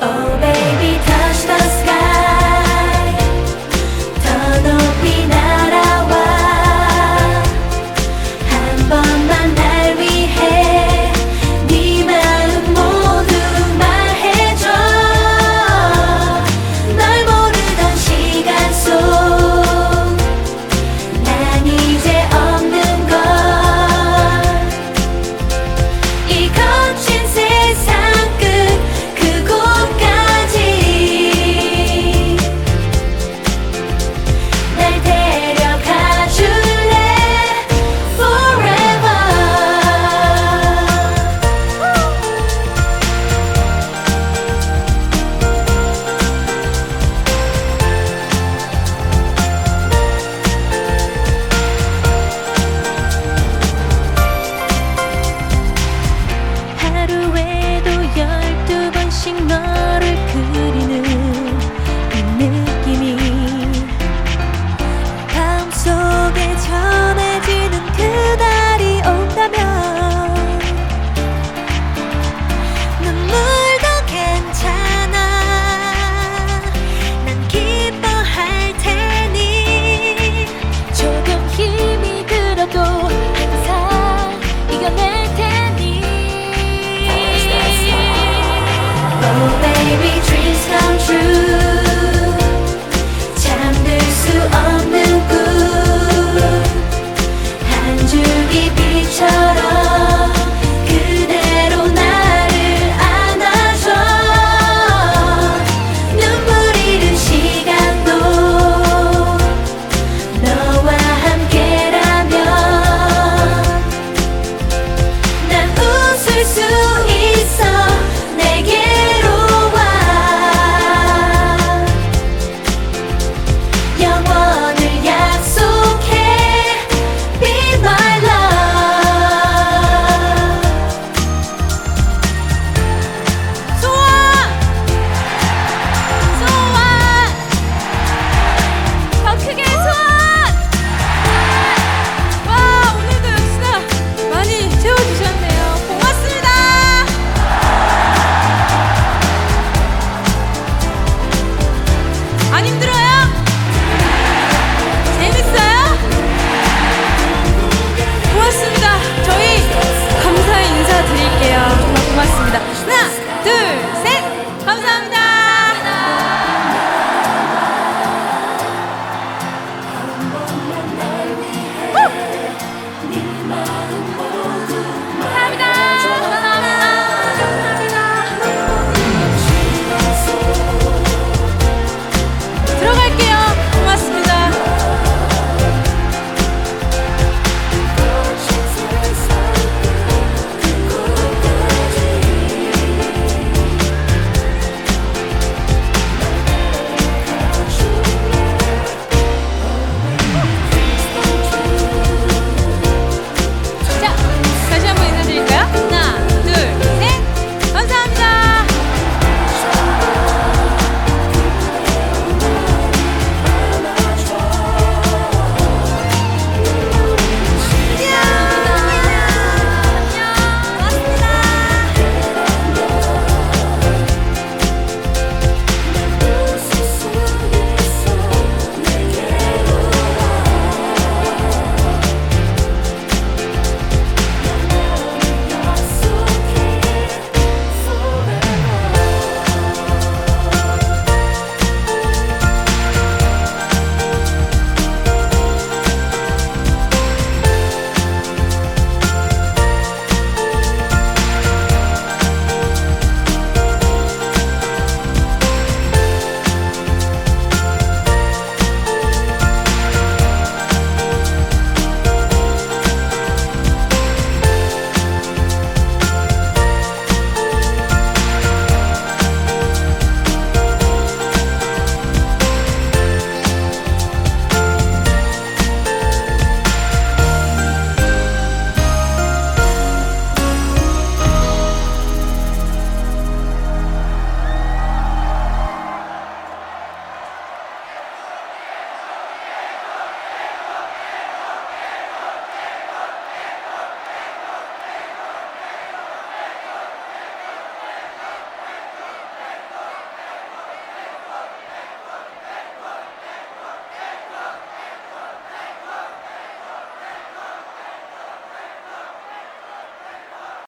Oh